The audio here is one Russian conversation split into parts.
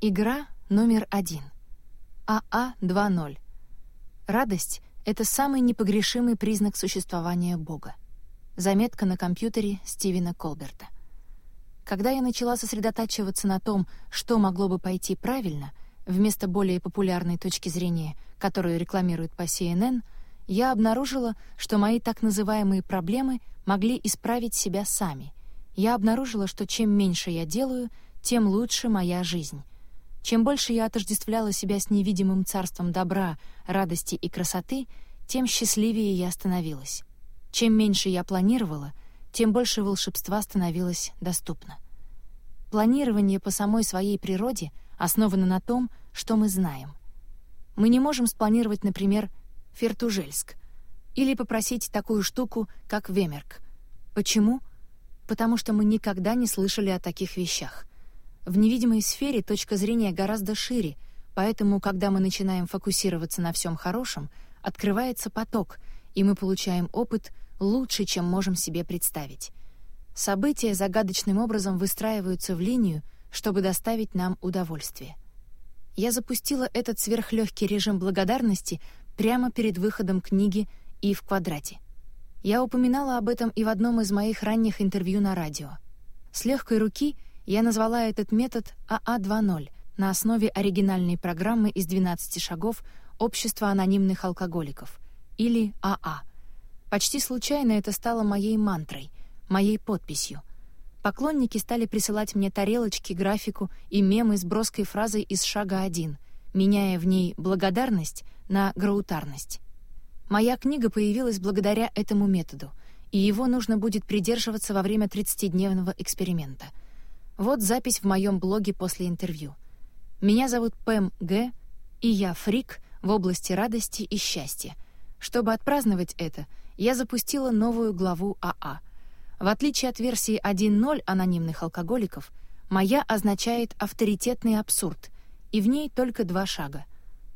Игра номер один. АА-2.0. Радость — это самый непогрешимый признак существования Бога. Заметка на компьютере Стивена Колберта. Когда я начала сосредотачиваться на том, что могло бы пойти правильно, вместо более популярной точки зрения, которую рекламируют по CNN, я обнаружила, что мои так называемые проблемы могли исправить себя сами. Я обнаружила, что чем меньше я делаю, тем лучше моя жизнь. Чем больше я отождествляла себя с невидимым царством добра, радости и красоты, тем счастливее я становилась. Чем меньше я планировала, тем больше волшебства становилось доступно. Планирование по самой своей природе основано на том, что мы знаем. Мы не можем спланировать, например, Фертужельск или попросить такую штуку, как Вемерк. Почему? Потому что мы никогда не слышали о таких вещах — в невидимой сфере точка зрения гораздо шире, поэтому, когда мы начинаем фокусироваться на всем хорошем, открывается поток, и мы получаем опыт лучше, чем можем себе представить. События загадочным образом выстраиваются в линию, чтобы доставить нам удовольствие. Я запустила этот сверхлегкий режим благодарности прямо перед выходом книги и в квадрате. Я упоминала об этом и в одном из моих ранних интервью на радио. С легкой руки я назвала этот метод АА-2.0 на основе оригинальной программы из 12 шагов Общества анонимных алкоголиков, или АА. Почти случайно это стало моей мантрой, моей подписью. Поклонники стали присылать мне тарелочки, графику и мемы с броской фразой из шага 1, меняя в ней благодарность на граутарность. Моя книга появилась благодаря этому методу, и его нужно будет придерживаться во время 30-дневного эксперимента — вот запись в моем блоге после интервью. Меня зовут Пэм Г., и я фрик в области радости и счастья. Чтобы отпраздновать это, я запустила новую главу АА. В отличие от версии 1.0 анонимных алкоголиков, моя означает авторитетный абсурд, и в ней только два шага.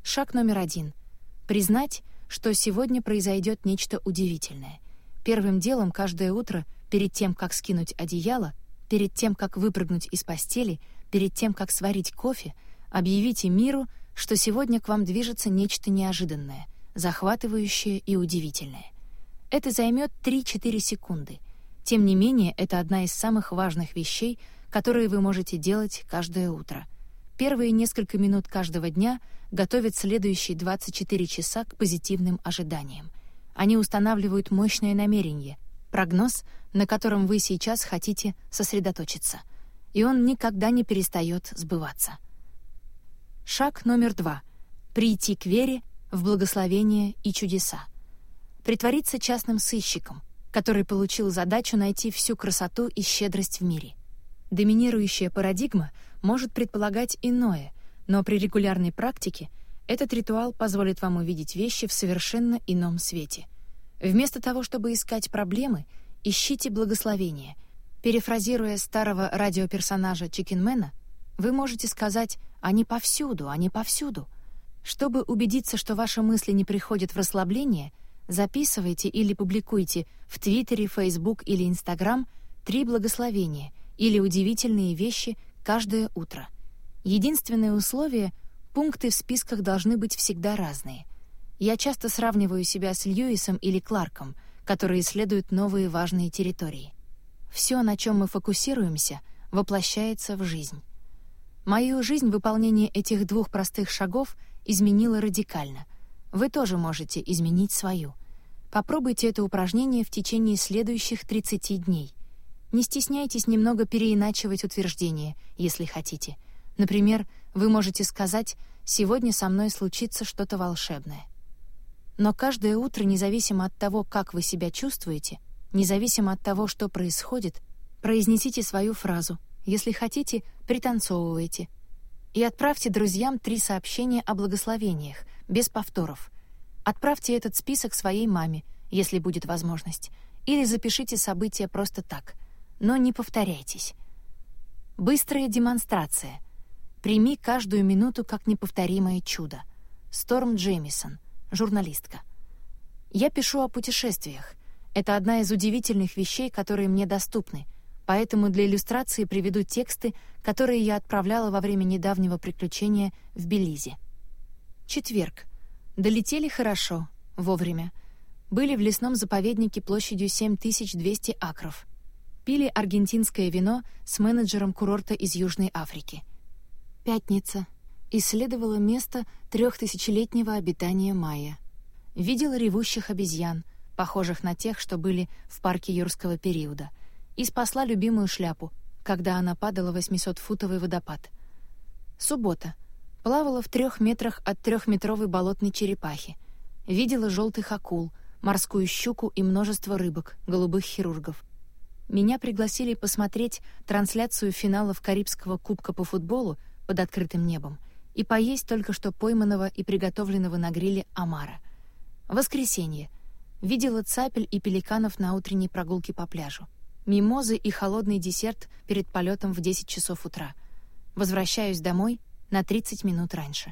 Шаг номер один — признать, что сегодня произойдет нечто удивительное. Первым делом каждое утро, перед тем, как скинуть одеяло, Перед тем, как выпрыгнуть из постели, перед тем, как сварить кофе, объявите миру, что сегодня к вам движется нечто неожиданное, захватывающее и удивительное. Это займет 3-4 секунды. Тем не менее, это одна из самых важных вещей, которые вы можете делать каждое утро. Первые несколько минут каждого дня готовят следующие 24 часа к позитивным ожиданиям. Они устанавливают мощное намерение — прогноз, на котором вы сейчас хотите сосредоточиться, и он никогда не перестает сбываться. Шаг номер два — прийти к вере в благословение и чудеса. Притвориться частным сыщиком, который получил задачу найти всю красоту и щедрость в мире. Доминирующая парадигма может предполагать иное, но при регулярной практике этот ритуал позволит вам увидеть вещи в совершенно ином свете — Вместо того, чтобы искать проблемы, ищите благословение. Перефразируя старого радиоперсонажа Чикенмена, вы можете сказать «они повсюду, они повсюду». Чтобы убедиться, что ваши мысли не приходят в расслабление, записывайте или публикуйте в Твиттере, Фейсбук или Инстаграм три благословения или удивительные вещи каждое утро. Единственное условие — пункты в списках должны быть всегда разные. Я часто сравниваю себя с Льюисом или Кларком, которые исследуют новые важные территории. Все, на чем мы фокусируемся, воплощается в жизнь. Мою жизнь выполнение этих двух простых шагов изменило радикально. Вы тоже можете изменить свою. Попробуйте это упражнение в течение следующих 30 дней. Не стесняйтесь немного переиначивать утверждение, если хотите. Например, вы можете сказать «Сегодня со мной случится что-то волшебное». Но каждое утро, независимо от того, как вы себя чувствуете, независимо от того, что происходит, произнесите свою фразу. Если хотите, пританцовывайте. И отправьте друзьям три сообщения о благословениях, без повторов. Отправьте этот список своей маме, если будет возможность, или запишите события просто так, но не повторяйтесь. Быстрая демонстрация. Прими каждую минуту как неповторимое чудо. Сторм Джеймисон — журналистка. Я пишу о путешествиях. Это одна из удивительных вещей, которые мне доступны, поэтому для иллюстрации приведу тексты, которые я отправляла во время недавнего приключения в Белизе. Четверг. Долетели хорошо, вовремя. Были в лесном заповеднике площадью 7200 акров. Пили аргентинское вино с менеджером курорта из Южной Африки. Пятница. Исследовала место трехтысячелетнего обитания майя. Видела ревущих обезьян, похожих на тех, что были в парке юрского периода, и спасла любимую шляпу, когда она падала в 800-футовый водопад. Суббота. Плавала в трех метрах от трехметровой болотной черепахи. Видела желтых акул, морскую щуку и множество рыбок, голубых хирургов. Меня пригласили посмотреть трансляцию финалов Карибского кубка по футболу под открытым небом — и поесть только что пойманного и приготовленного на гриле омара. Воскресенье. Видела цапель и пеликанов на утренней прогулке по пляжу. Мимозы и холодный десерт перед полетом в 10 часов утра. Возвращаюсь домой на 30 минут раньше.